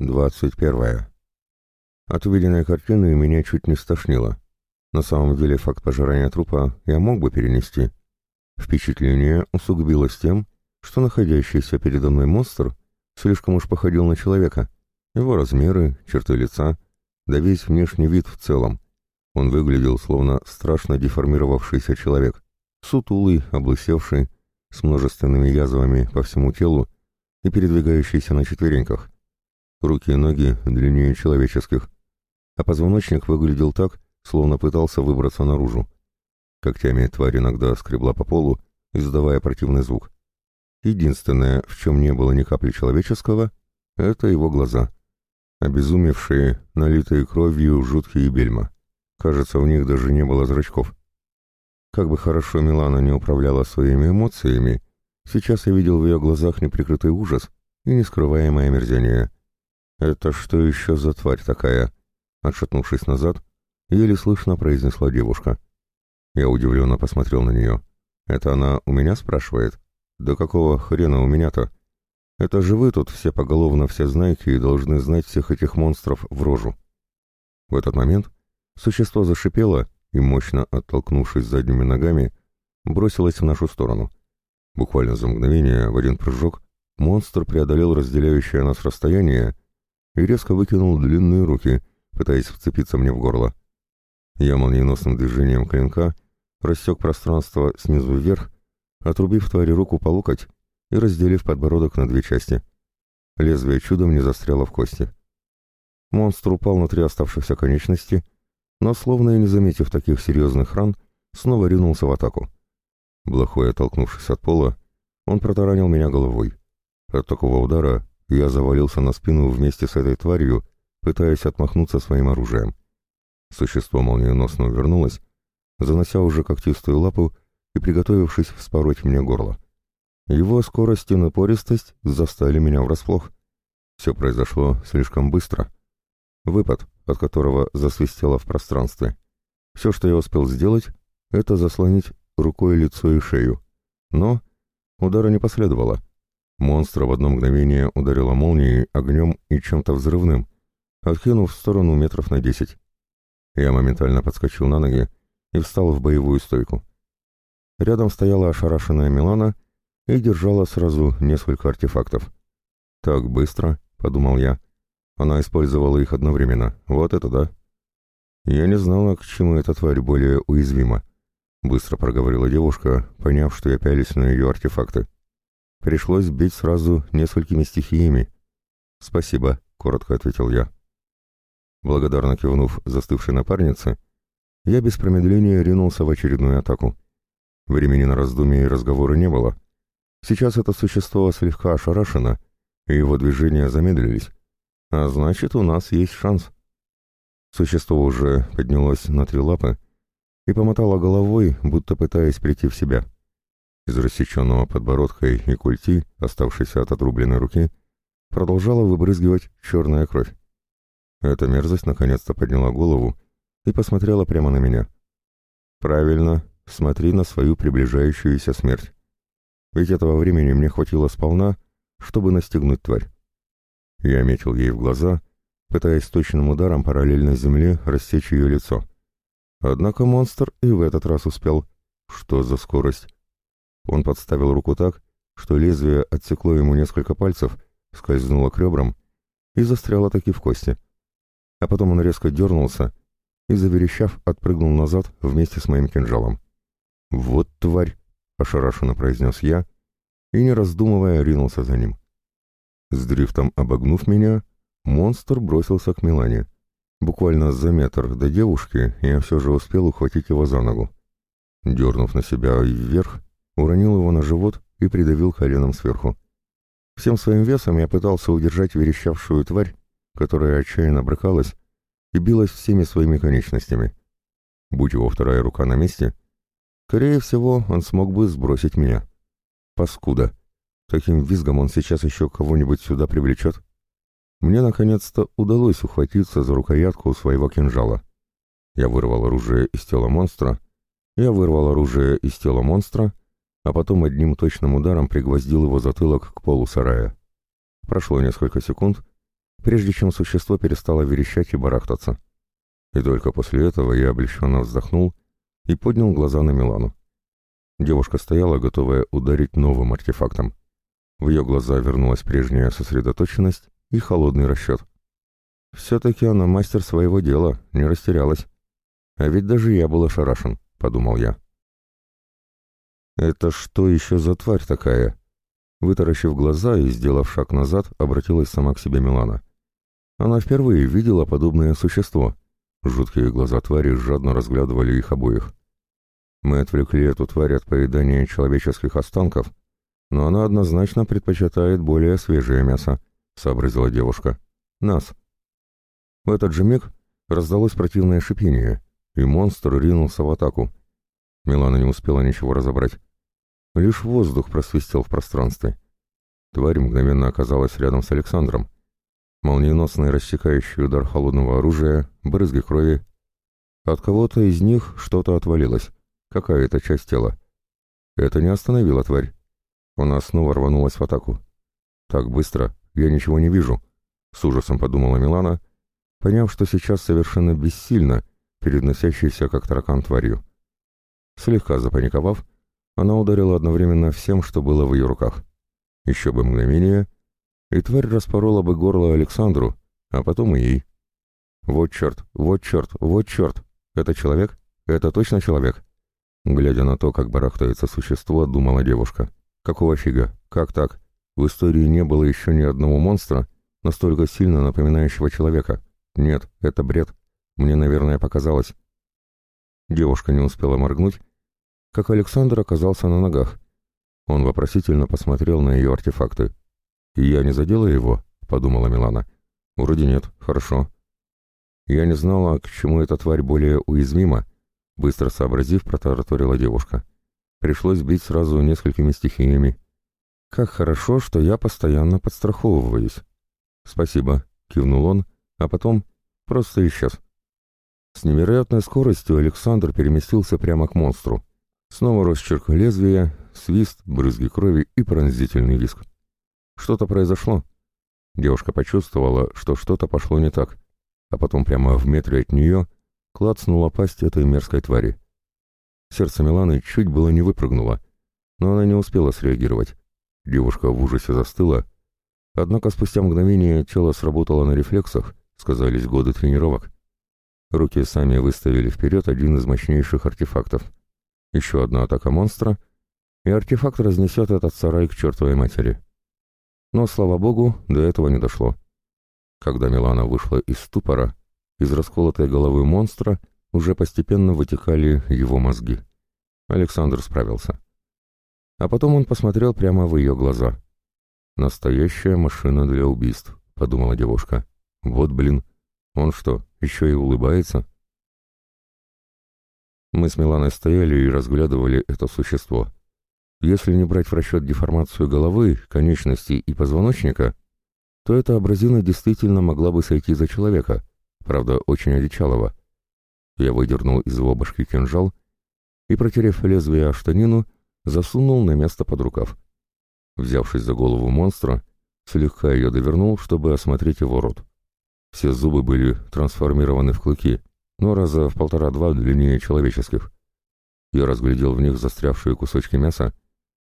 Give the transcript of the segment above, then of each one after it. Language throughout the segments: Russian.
двадцать первая. От увиденной картины меня чуть не стошнило. На самом деле факт пожирания трупа я мог бы перенести. Впечатление усугубилось тем, что находящийся передо мной монстр слишком уж походил на человека. Его размеры, черты лица, да весь внешний вид в целом. Он выглядел словно страшно деформировавшийся человек. Сутулый, облысевший, с множественными язвами по всему телу и передвигающийся на четвереньках руки и ноги длиннее человеческих, а позвоночник выглядел так, словно пытался выбраться наружу. Когтями тварь иногда скребла по полу, издавая противный звук. Единственное, в чем не было ни капли человеческого, это его глаза. Обезумевшие, налитые кровью, жуткие бельма. Кажется, в них даже не было зрачков. Как бы хорошо Милана не управляла своими эмоциями, сейчас я видел в ее глазах неприкрытый ужас и нескрываемое мерзение. «Это что еще за тварь такая?» Отшатнувшись назад, еле слышно произнесла девушка. Я удивленно посмотрел на нее. «Это она у меня спрашивает? Да какого хрена у меня-то? Это же вы тут все поголовно все знаете и должны знать всех этих монстров в рожу». В этот момент существо зашипело и, мощно оттолкнувшись задними ногами, бросилось в нашу сторону. Буквально за мгновение, в один прыжок, монстр преодолел разделяющее нас расстояние и резко выкинул длинные руки, пытаясь вцепиться мне в горло. Я молниеносным движением клинка рассек пространство снизу вверх, отрубив твари руку по локоть и разделив подбородок на две части. Лезвие чудом не застряло в кости. Монстр упал на три оставшихся конечности, но, словно и не заметив таких серьезных ран, снова ринулся в атаку. Блохой оттолкнувшись от пола, он протаранил меня головой. От такого удара я завалился на спину вместе с этой тварью, пытаясь отмахнуться своим оружием. Существо молниеносно увернулось, занося уже когтистую лапу и приготовившись вспороть мне горло. Его скорость и напористость застали меня врасплох. Все произошло слишком быстро. Выпад, от которого засвистело в пространстве. Все, что я успел сделать, это заслонить рукой лицо и шею. Но удара не последовало — Монстра в одно мгновение ударила молнией, огнем и чем-то взрывным, откинув в сторону метров на десять. Я моментально подскочил на ноги и встал в боевую стойку. Рядом стояла ошарашенная Милана и держала сразу несколько артефактов. «Так быстро», — подумал я. Она использовала их одновременно. Вот это да. Я не знала, к чему эта тварь более уязвима. Быстро проговорила девушка, поняв, что я пялись на ее артефакты. Пришлось бить сразу несколькими стихиями. «Спасибо», — коротко ответил я. Благодарно кивнув застывшей напарнице, я без промедления ринулся в очередную атаку. Времени на раздумья и разговоры не было. Сейчас это существо слегка ошарашено, и его движения замедлились. А значит, у нас есть шанс. Существо уже поднялось на три лапы и помотало головой, будто пытаясь прийти в себя из рассеченного подбородка и культи, оставшейся от отрубленной руки, продолжала выбрызгивать черная кровь. Эта мерзость наконец-то подняла голову и посмотрела прямо на меня. «Правильно, смотри на свою приближающуюся смерть. Ведь этого времени мне хватило сполна, чтобы настигнуть тварь». Я метил ей в глаза, пытаясь точным ударом параллельно земле рассечь ее лицо. Однако монстр и в этот раз успел. Что за скорость? Он подставил руку так, что лезвие отсекло ему несколько пальцев, скользнуло к ребрам и застряло таки в кости. А потом он резко дернулся и, заверещав, отпрыгнул назад вместе с моим кинжалом. «Вот тварь!» — ошарашенно произнес я и, не раздумывая, ринулся за ним. С дрифтом обогнув меня, монстр бросился к Милане. Буквально за метр до девушки я все же успел ухватить его за ногу. Дернув на себя вверх, уронил его на живот и придавил коленом сверху. Всем своим весом я пытался удержать верещавшую тварь, которая отчаянно брыкалась и билась всеми своими конечностями. Будь его вторая рука на месте, скорее всего, он смог бы сбросить меня. Паскуда! Таким визгом он сейчас еще кого-нибудь сюда привлечет. Мне, наконец-то, удалось ухватиться за рукоятку своего кинжала. Я вырвал оружие из тела монстра, я вырвал оружие из тела монстра — а потом одним точным ударом пригвоздил его затылок к полу сарая. Прошло несколько секунд, прежде чем существо перестало верещать и барахтаться. И только после этого я облегченно вздохнул и поднял глаза на Милану. Девушка стояла, готовая ударить новым артефактом. В ее глаза вернулась прежняя сосредоточенность и холодный расчет. «Все-таки она мастер своего дела, не растерялась. А ведь даже я был ошарашен», — подумал я. «Это что еще за тварь такая?» Вытаращив глаза и сделав шаг назад, обратилась сама к себе Милана. Она впервые видела подобное существо. Жуткие глаза твари жадно разглядывали их обоих. Мы отвлекли эту тварь от поедания человеческих останков, но она однозначно предпочитает более свежее мясо, — сообразила девушка. Нас. В этот же миг раздалось противное шипение, и монстр ринулся в атаку. Милана не успела ничего разобрать. Лишь воздух просвистел в пространстве. Тварь мгновенно оказалась рядом с Александром. Молниеносный рассекающий удар холодного оружия, брызги крови. От кого-то из них что-то отвалилось. Какая-то часть тела. Это не остановило тварь. Она снова рванулась в атаку. «Так быстро, я ничего не вижу», — с ужасом подумала Милана, поняв, что сейчас совершенно бессильно перед носящейся как таракан тварью. Слегка запаниковав, она ударила одновременно всем, что было в ее руках. Еще бы мгновение, и тварь распорола бы горло Александру, а потом и ей. «Вот черт, вот черт, вот черт! Это человек? Это точно человек?» Глядя на то, как барахтается существо, думала девушка. «Какого фига? Как так? В истории не было еще ни одного монстра, настолько сильно напоминающего человека. Нет, это бред. Мне, наверное, показалось». Девушка не успела моргнуть, как Александр оказался на ногах. Он вопросительно посмотрел на ее артефакты. «Я не задела его?» — подумала Милана. «Вроде нет. Хорошо». «Я не знала, к чему эта тварь более уязвима», — быстро сообразив, протараторила девушка. «Пришлось бить сразу несколькими стихиями». «Как хорошо, что я постоянно подстраховываюсь». «Спасибо», — кивнул он, а потом просто исчез. С невероятной скоростью Александр переместился прямо к монстру. Снова росчерк лезвия, свист, брызги крови и пронзительный виск. Что-то произошло. Девушка почувствовала, что что-то пошло не так, а потом прямо в метре от нее клацнула пасть этой мерзкой твари. Сердце Миланы чуть было не выпрыгнуло, но она не успела среагировать. Девушка в ужасе застыла. Однако спустя мгновение тело сработало на рефлексах, сказались годы тренировок. Руки сами выставили вперед один из мощнейших артефактов — еще одна атака монстра, и артефакт разнесет этот сарай к чертовой матери. Но, слава богу, до этого не дошло. Когда Милана вышла из ступора, из расколотой головы монстра уже постепенно вытекали его мозги. Александр справился. А потом он посмотрел прямо в ее глаза. «Настоящая машина для убийств», — подумала девушка. «Вот блин, он что, еще и улыбается?» Мы с Миланой стояли и разглядывали это существо. Если не брать в расчет деформацию головы, конечностей и позвоночника, то эта образина действительно могла бы сойти за человека, правда, очень одичалого. Я выдернул из его башки кинжал и, протерев лезвие о штанину, засунул на место под рукав. Взявшись за голову монстра, слегка ее довернул, чтобы осмотреть его рот. Все зубы были трансформированы в клыки — но раза в полтора-два длиннее человеческих. Я разглядел в них застрявшие кусочки мяса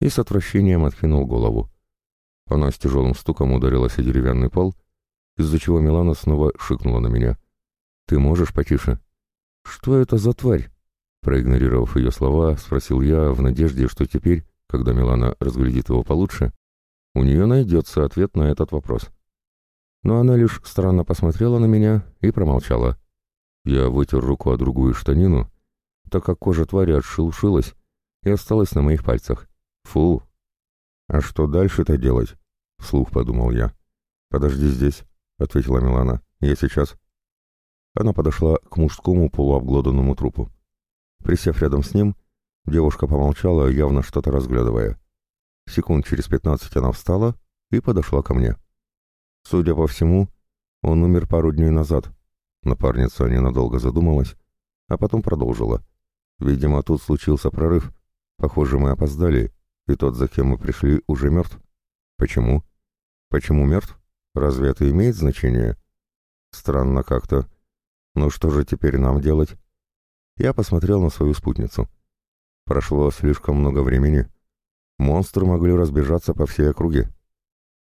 и с отвращением откинул голову. Она с тяжелым стуком ударилась о деревянный пол, из-за чего Милана снова шикнула на меня. «Ты можешь потише?» «Что это за тварь?» Проигнорировав ее слова, спросил я в надежде, что теперь, когда Милана разглядит его получше, у нее найдется ответ на этот вопрос. Но она лишь странно посмотрела на меня и промолчала. Я вытер руку о другую штанину, так как кожа твари отшелушилась и осталась на моих пальцах. Фу! А что дальше-то делать? Вслух подумал я. Подожди здесь, ответила Милана. Я сейчас. Она подошла к мужскому полуобглоданному трупу. Присев рядом с ним, девушка помолчала, явно что-то разглядывая. Секунд через пятнадцать она встала и подошла ко мне. Судя по всему, он умер пару дней назад, Напарница ненадолго задумалась, а потом продолжила. «Видимо, тут случился прорыв. Похоже, мы опоздали, и тот, за кем мы пришли, уже мертв. Почему? Почему мертв? Разве это имеет значение? Странно как-то. Ну что же теперь нам делать?» Я посмотрел на свою спутницу. Прошло слишком много времени. Монстры могли разбежаться по всей округе.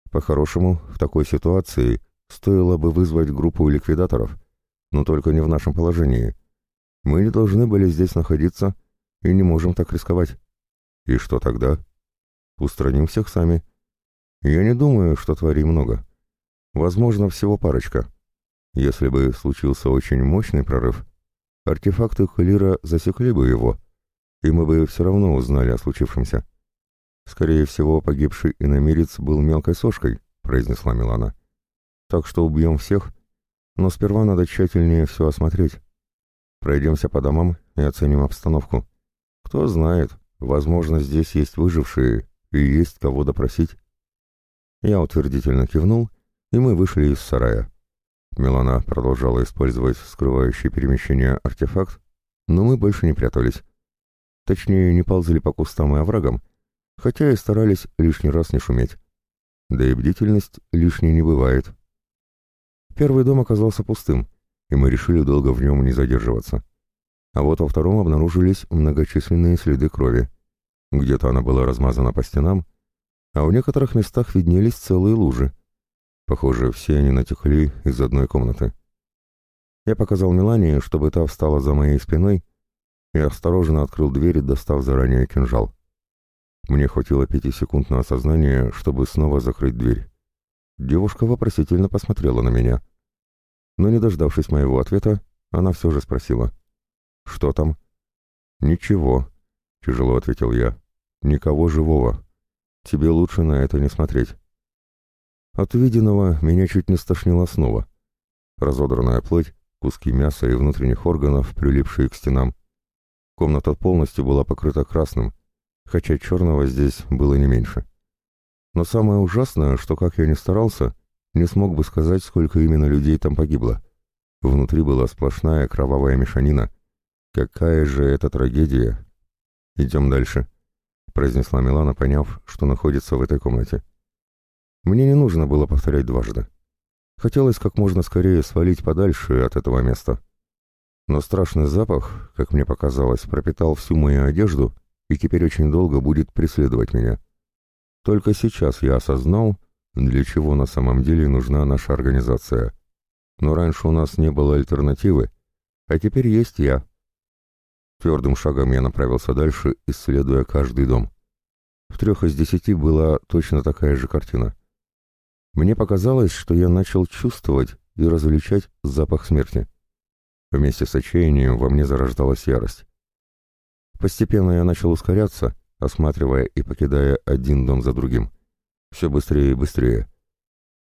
По-хорошему, в такой ситуации стоило бы вызвать группу ликвидаторов — но только не в нашем положении. Мы не должны были здесь находиться и не можем так рисковать. И что тогда? Устраним всех сами. Я не думаю, что тварей много. Возможно, всего парочка. Если бы случился очень мощный прорыв, артефакты Хулира засекли бы его, и мы бы все равно узнали о случившемся. Скорее всего, погибший иномерец был мелкой сошкой, произнесла Милана. Так что убьем всех — но сперва надо тщательнее все осмотреть. Пройдемся по домам и оценим обстановку. Кто знает, возможно, здесь есть выжившие и есть кого допросить. Я утвердительно кивнул, и мы вышли из сарая. Милана продолжала использовать скрывающий перемещение артефакт, но мы больше не прятались. Точнее, не ползали по кустам и оврагам, хотя и старались лишний раз не шуметь. Да и бдительность лишней не бывает, Первый дом оказался пустым, и мы решили долго в нем не задерживаться. А вот во втором обнаружились многочисленные следы крови. Где-то она была размазана по стенам, а в некоторых местах виднелись целые лужи. Похоже, все они натекли из одной комнаты. Я показал Милане, чтобы та встала за моей спиной, и осторожно открыл дверь, достав заранее кинжал. Мне хватило пяти секунд на осознание, чтобы снова закрыть дверь. Девушка вопросительно посмотрела на меня. Но не дождавшись моего ответа, она все же спросила. «Что там?» «Ничего», — тяжело ответил я. «Никого живого. Тебе лучше на это не смотреть». От увиденного меня чуть не стошнило снова. Разодранная плоть, куски мяса и внутренних органов, прилипшие к стенам. Комната полностью была покрыта красным, хотя черного здесь было не меньше. Но самое ужасное, что как я ни старался, не смог бы сказать, сколько именно людей там погибло. Внутри была сплошная кровавая мешанина. Какая же это трагедия! Идем дальше, произнесла Милана, поняв, что находится в этой комнате. Мне не нужно было повторять дважды. Хотелось как можно скорее свалить подальше от этого места. Но страшный запах, как мне показалось, пропитал всю мою одежду и теперь очень долго будет преследовать меня. Только сейчас я осознал, для чего на самом деле нужна наша организация. Но раньше у нас не было альтернативы, а теперь есть я. Твердым шагом я направился дальше, исследуя каждый дом. В трех из десяти была точно такая же картина. Мне показалось, что я начал чувствовать и различать запах смерти. Вместе с отчаянием во мне зарождалась ярость. Постепенно я начал ускоряться, осматривая и покидая один дом за другим. Все быстрее и быстрее.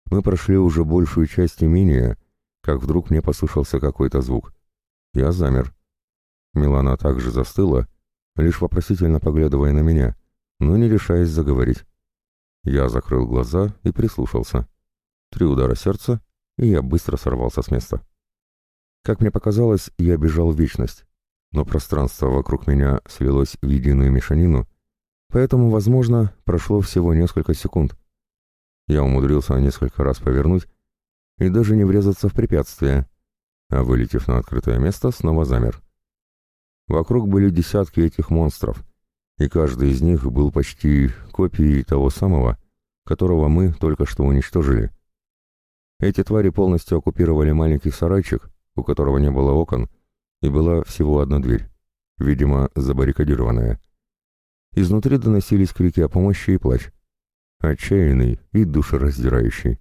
Мы прошли уже большую часть имения, как вдруг мне послышался какой-то звук. Я замер. Милана также застыла, лишь вопросительно поглядывая на меня, но не решаясь заговорить. Я закрыл глаза и прислушался. Три удара сердца, и я быстро сорвался с места. Как мне показалось, я бежал в вечность, но пространство вокруг меня свелось в единую мешанину, поэтому, возможно, прошло всего несколько секунд. Я умудрился несколько раз повернуть и даже не врезаться в препятствие, а вылетев на открытое место, снова замер. Вокруг были десятки этих монстров, и каждый из них был почти копией того самого, которого мы только что уничтожили. Эти твари полностью оккупировали маленький сарайчик, у которого не было окон, и была всего одна дверь, видимо, забаррикадированная. Изнутри доносились крики о помощи и плач. Отчаянный и душераздирающий.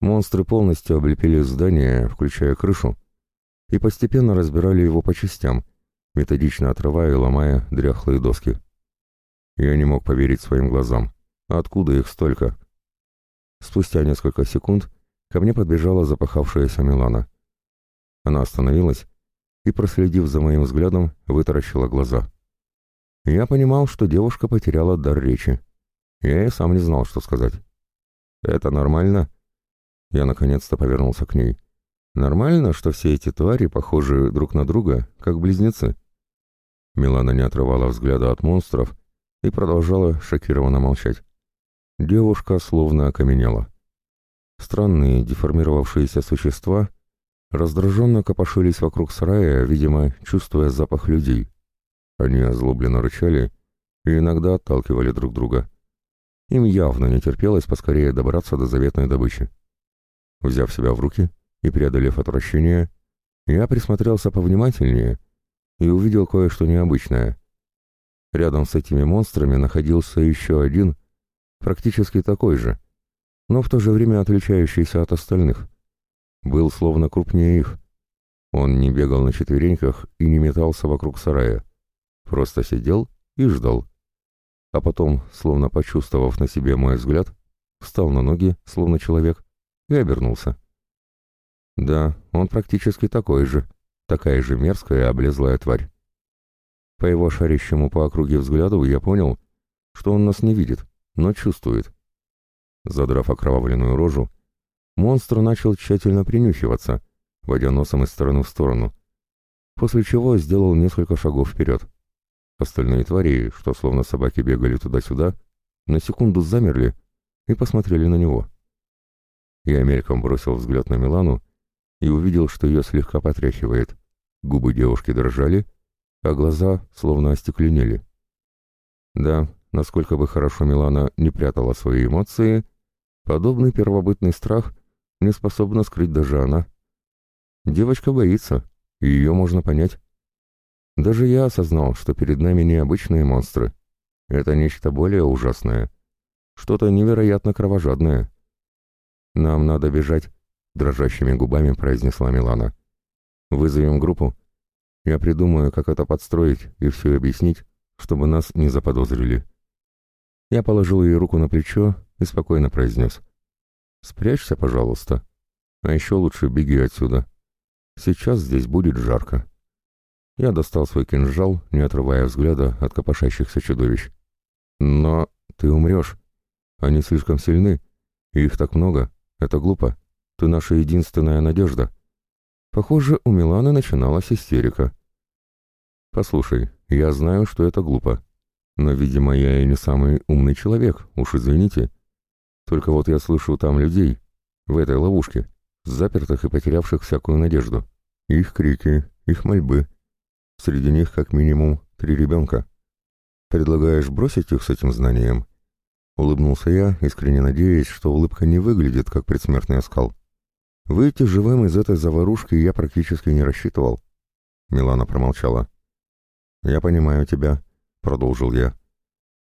Монстры полностью облепили здание, включая крышу, и постепенно разбирали его по частям, методично отрывая и ломая дряхлые доски. Я не мог поверить своим глазам. Откуда их столько? Спустя несколько секунд ко мне подбежала запахавшаяся Милана. Она остановилась и, проследив за моим взглядом, вытаращила глаза — я понимал, что девушка потеряла дар речи. Я и сам не знал, что сказать. «Это нормально?» Я наконец-то повернулся к ней. «Нормально, что все эти твари похожи друг на друга, как близнецы?» Милана не отрывала взгляда от монстров и продолжала шокированно молчать. Девушка словно окаменела. Странные деформировавшиеся существа раздраженно копошились вокруг сарая, видимо, чувствуя запах людей. Они озлобленно рычали и иногда отталкивали друг друга. Им явно не терпелось поскорее добраться до заветной добычи. Взяв себя в руки и преодолев отвращение, я присмотрелся повнимательнее и увидел кое-что необычное. Рядом с этими монстрами находился еще один, практически такой же, но в то же время отличающийся от остальных. Был словно крупнее их. Он не бегал на четвереньках и не метался вокруг сарая. Просто сидел и ждал. А потом, словно почувствовав на себе мой взгляд, встал на ноги, словно человек, и обернулся. Да, он практически такой же, такая же мерзкая облезлая тварь. По его шарящему по округе взгляду я понял, что он нас не видит, но чувствует. Задрав окровавленную рожу, монстр начал тщательно принюхиваться, водя носом из стороны в сторону, после чего сделал несколько шагов вперед. Остальные твари, что словно собаки бегали туда-сюда, на секунду замерли и посмотрели на него. Я мельком бросил взгляд на Милану и увидел, что ее слегка потряхивает. Губы девушки дрожали, а глаза словно остекленели. Да, насколько бы хорошо Милана не прятала свои эмоции, подобный первобытный страх не способна скрыть даже она. Девочка боится, и ее можно понять. Даже я осознал, что перед нами необычные монстры. Это нечто более ужасное. Что-то невероятно кровожадное. «Нам надо бежать», — дрожащими губами произнесла Милана. «Вызовем группу. Я придумаю, как это подстроить и все объяснить, чтобы нас не заподозрили». Я положил ей руку на плечо и спокойно произнес. «Спрячься, пожалуйста. А еще лучше беги отсюда. Сейчас здесь будет жарко». Я достал свой кинжал, не отрывая взгляда от копошащихся чудовищ. «Но ты умрешь. Они слишком сильны. Их так много. Это глупо. Ты наша единственная надежда». Похоже, у Миланы начиналась истерика. «Послушай, я знаю, что это глупо. Но, видимо, я и не самый умный человек, уж извините. Только вот я слышу там людей, в этой ловушке, запертых и потерявших всякую надежду. Их крики, их мольбы». Среди них, как минимум, три ребенка. Предлагаешь бросить их с этим знанием?» Улыбнулся я, искренне надеясь, что улыбка не выглядит, как предсмертный оскал. «Выйти живым из этой заварушки я практически не рассчитывал». Милана промолчала. «Я понимаю тебя», — продолжил я.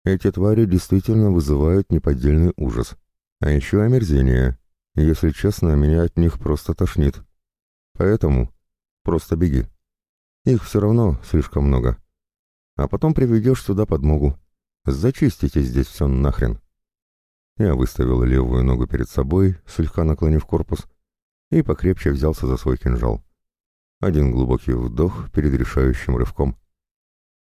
«Эти твари действительно вызывают неподдельный ужас. А еще омерзение. Если честно, меня от них просто тошнит. Поэтому просто беги». Их все равно слишком много. А потом приведешь сюда подмогу. Зачистите здесь все нахрен. Я выставил левую ногу перед собой, слегка наклонив корпус, и покрепче взялся за свой кинжал. Один глубокий вдох перед решающим рывком.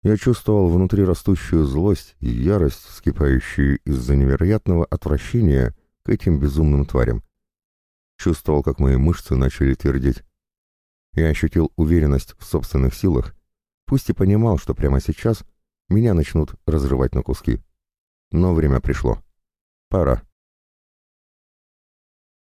Я чувствовал внутри растущую злость и ярость, вскипающие из-за невероятного отвращения к этим безумным тварям. Чувствовал, как мои мышцы начали твердеть. Я ощутил уверенность в собственных силах, пусть и понимал, что прямо сейчас меня начнут разрывать на куски. Но время пришло. Пора.